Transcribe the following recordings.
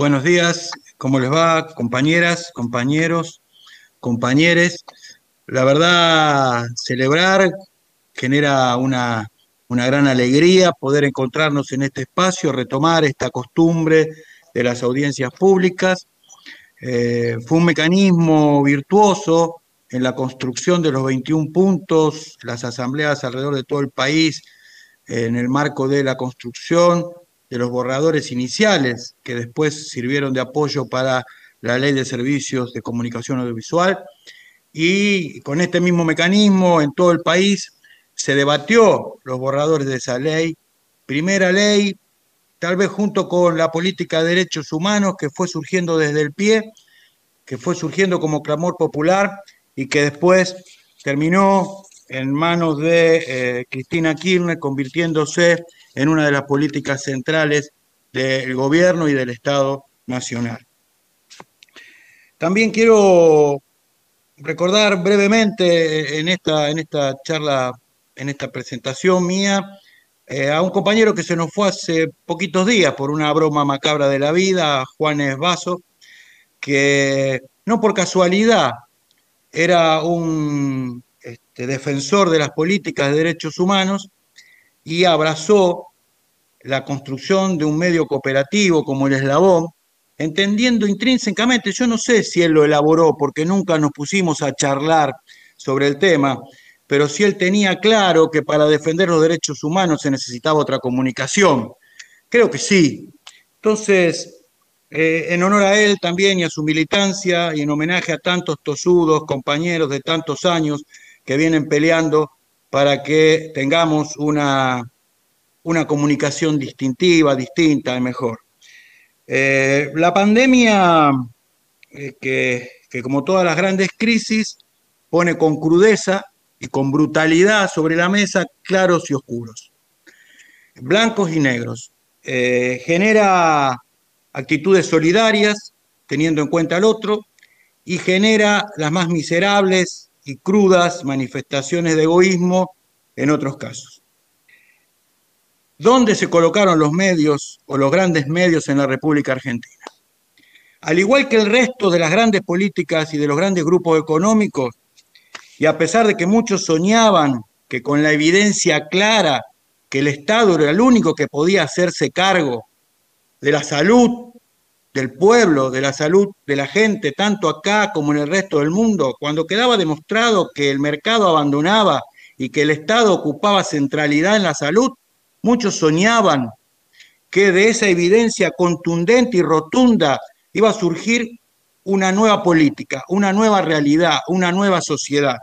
Buenos días, ¿cómo les va, compañeras, compañeros, compañeres? La verdad, celebrar genera una, gran alegría poder encontrarnos en este espacio, retomar esta costumbre de las audiencias públicas. Eh, fue un mecanismo virtuoso en la construcción de los 21 puntos, las asambleas alrededor de todo el país, en el marco de la construcción de los borradores iniciales, que después sirvieron de apoyo para la ley de servicios de comunicación audiovisual. Y con este mismo mecanismo en todo el país se debatió los borradores de esa ley. Primera ley, tal vez junto con la política de derechos humanos que fue surgiendo desde el pie, que fue surgiendo como clamor popular y que después terminó en manos de eh, Cristina Kirchner, convirtiéndose en una de las políticas centrales del gobierno y del Estado Nacional. También quiero recordar brevemente en esta, en esta charla, en esta presentación mía, eh, a un compañero que se nos fue hace poquitos días por una broma macabra de la vida, Juan Esbaso, que no por casualidad era un este, defensor de las políticas de derechos humanos y abrazó la construcción de un medio cooperativo como el Eslabón, entendiendo intrínsecamente, yo no sé si él lo elaboró porque nunca nos pusimos a charlar sobre el tema, pero si él tenía claro que para defender los derechos humanos se necesitaba otra comunicación. Creo que sí. Entonces, eh, en honor a él también y a su militancia y en homenaje a tantos tosudos, compañeros de tantos años que vienen peleando para que tengamos una, una comunicación distintiva, distinta y mejor. Eh, la pandemia, eh, que, que como todas las grandes crisis, pone con crudeza y con brutalidad sobre la mesa claros y oscuros, blancos y negros. genera actitudes solidarias, teniendo en cuenta al otro, y genera las más miserables y crudas manifestaciones de egoísmo en otros casos. ¿Dónde se colocaron los medios o los grandes medios en la República Argentina? Al igual que el resto de las grandes políticas y de los grandes grupos económicos, y a pesar de que muchos soñaban que con la evidencia clara que el Estado era el único que podía hacerse cargo de la salud del pueblo, de la salud de la gente, tanto acá como en el resto del mundo, cuando quedaba demostrado que el mercado abandonaba y que el Estado ocupaba centralidad en la salud, muchos soñaban que de esa evidencia contundente y rotunda iba a surgir una nueva política, una nueva realidad, una nueva sociedad.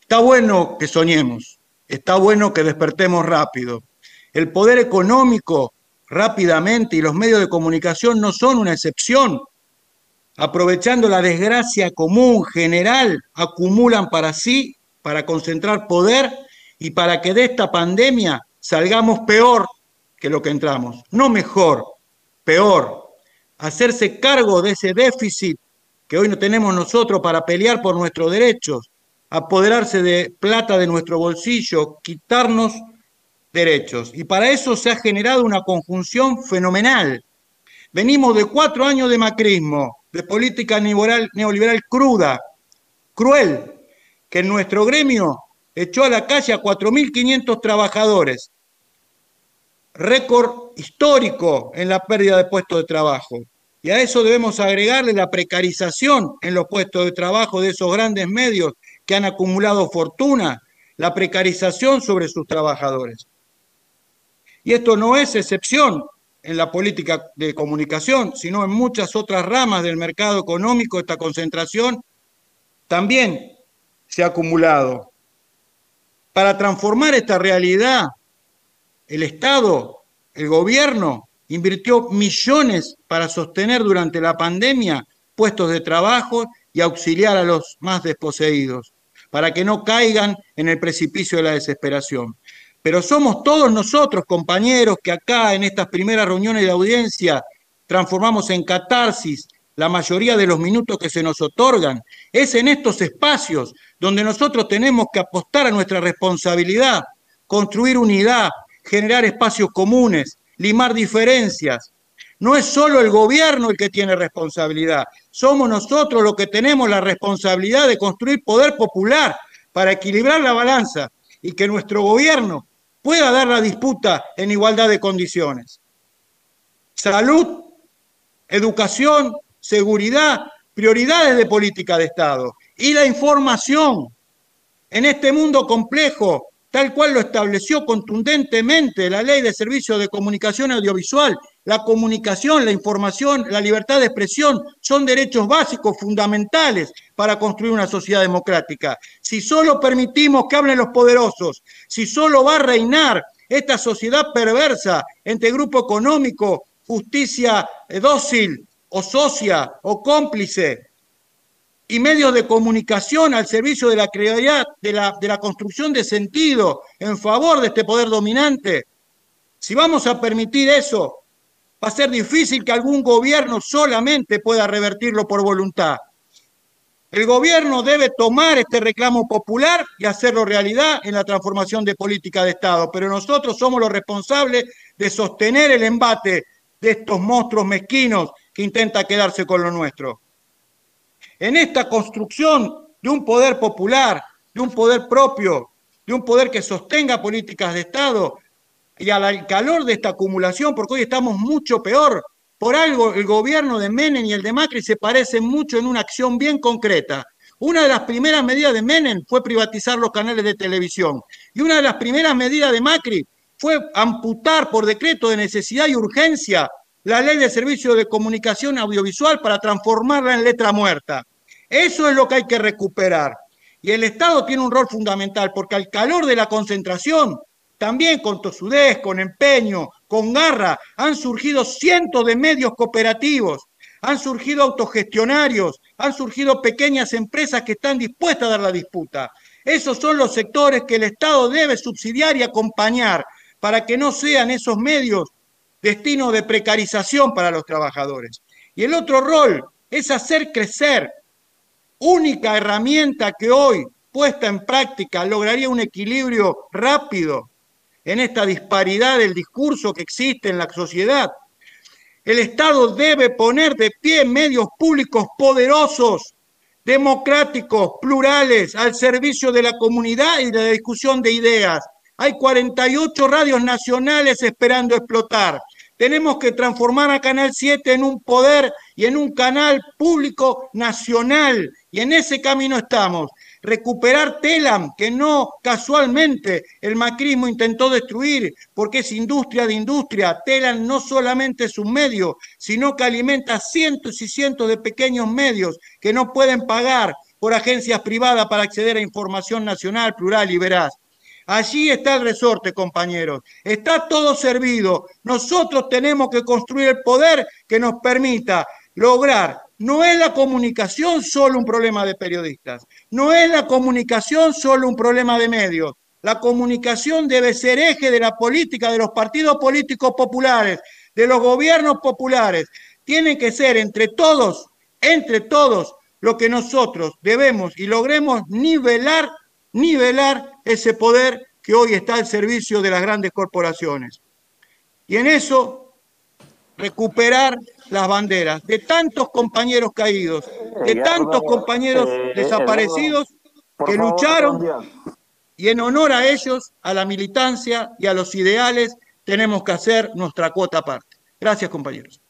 Está bueno que soñemos, está bueno que despertemos rápido. El poder económico rápidamente y los medios de comunicación no son una excepción. Aprovechando la desgracia común, general, acumulan para sí, para concentrar poder y para que de esta pandemia salgamos peor que lo que entramos. No mejor, peor. Hacerse cargo de ese déficit que hoy no tenemos nosotros para pelear por nuestros derechos, apoderarse de plata de nuestro bolsillo, quitarnos derechos. Y para eso se ha generado una conjunción fenomenal. Venimos de cuatro años de macrismo, de política neoliberal, neoliberal cruda, cruel, que en nuestro gremio echó a la calle a 4.500 trabajadores. Récord histórico en la pérdida de puestos de trabajo. Y a eso debemos agregarle la precarización en los puestos de trabajo de esos grandes medios que han acumulado fortuna, la precarización sobre sus trabajadores. Y esto no es excepción en la política de comunicación, sino en muchas otras ramas del mercado económico, esta concentración también se ha acumulado. Para transformar esta realidad, el Estado, el gobierno, invirtió millones para sostener durante la pandemia puestos de trabajo y auxiliar a los más desposeídos, para que no caigan en el precipicio de la desesperación. Pero somos todos nosotros, compañeros, que acá en estas primeras reuniones de audiencia transformamos en catarsis la mayoría de los minutos que se nos otorgan. Es en estos espacios donde nosotros tenemos que apostar a nuestra responsabilidad, construir unidad, generar espacios comunes, limar diferencias. No es solo el gobierno el que tiene responsabilidad, somos nosotros los que tenemos la responsabilidad de construir poder popular para equilibrar la balanza y que nuestro gobierno pueda dar la disputa en igualdad de condiciones. Salud, educación, seguridad, prioridades de política de Estado y la información en este mundo complejo, tal cual lo estableció contundentemente la Ley de Servicios de Comunicación Audiovisual. La comunicación, la información, la libertad de expresión son derechos básicos, fundamentales para construir una sociedad democrática. Si solo permitimos que hablen los poderosos, si solo va a reinar esta sociedad perversa entre grupo económico, justicia dócil o socia o cómplice, y medios de comunicación al servicio de la creatividad, de la construcción de sentido en favor de este poder dominante, si vamos a permitir eso, va a ser difícil que algún gobierno solamente pueda revertirlo por voluntad. El gobierno debe tomar este reclamo popular y hacerlo realidad en la transformación de política de Estado, pero nosotros somos los responsables de sostener el embate de estos monstruos mezquinos que intentan quedarse con lo nuestro en esta construcción de un poder popular, de un poder propio, de un poder que sostenga políticas de Estado y al calor de esta acumulación, porque hoy estamos mucho peor. Por algo el gobierno de Menem y el de Macri se parecen mucho en una acción bien concreta. Una de las primeras medidas de Menem fue privatizar los canales de televisión y una de las primeras medidas de Macri fue amputar por decreto de necesidad y urgencia la ley de servicio de comunicación audiovisual para transformarla en letra muerta. Eso es lo que hay que recuperar. Y el Estado tiene un rol fundamental porque al calor de la concentración, también con tosudez, con empeño, con garra, han surgido cientos de medios cooperativos, han surgido autogestionarios, han surgido pequeñas empresas que están dispuestas a dar la disputa. Esos son los sectores que el Estado debe subsidiar y acompañar para que no sean esos medios destino de precarización para los trabajadores. Y el otro rol es hacer crecer única herramienta que hoy, puesta en práctica, lograría un equilibrio rápido en esta disparidad del discurso que existe en la sociedad. El Estado debe poner de pie medios públicos poderosos, democráticos, plurales, al servicio de la comunidad y de la discusión de ideas. Hay 48 radios nacionales esperando explotar. Tenemos que transformar a Canal 7 en un poder y en un canal público nacional. Y en ese camino estamos. Recuperar Telam, que no casualmente el macrismo intentó destruir, porque es industria de industria. Telam no solamente es un medio, sino que alimenta cientos y cientos de pequeños medios que no pueden pagar por agencias privadas para acceder a información nacional, plural y veraz. Allí está el resorte, compañeros. Está todo servido. Nosotros tenemos que construir el poder que nos permita lograr. No es la comunicación solo un problema de periodistas. No es la comunicación solo un problema de medios. La comunicación debe ser eje de la política de los partidos políticos populares, de los gobiernos populares. Tiene que ser entre todos, entre todos, lo que nosotros debemos y logremos nivelar nivelar ese poder que hoy está al servicio de las grandes corporaciones. Y en eso, recuperar las banderas de tantos compañeros caídos, de tantos compañeros eh, eh, desaparecidos que lucharon y en honor a ellos, a la militancia y a los ideales, tenemos que hacer nuestra cuota aparte. Gracias, compañeros.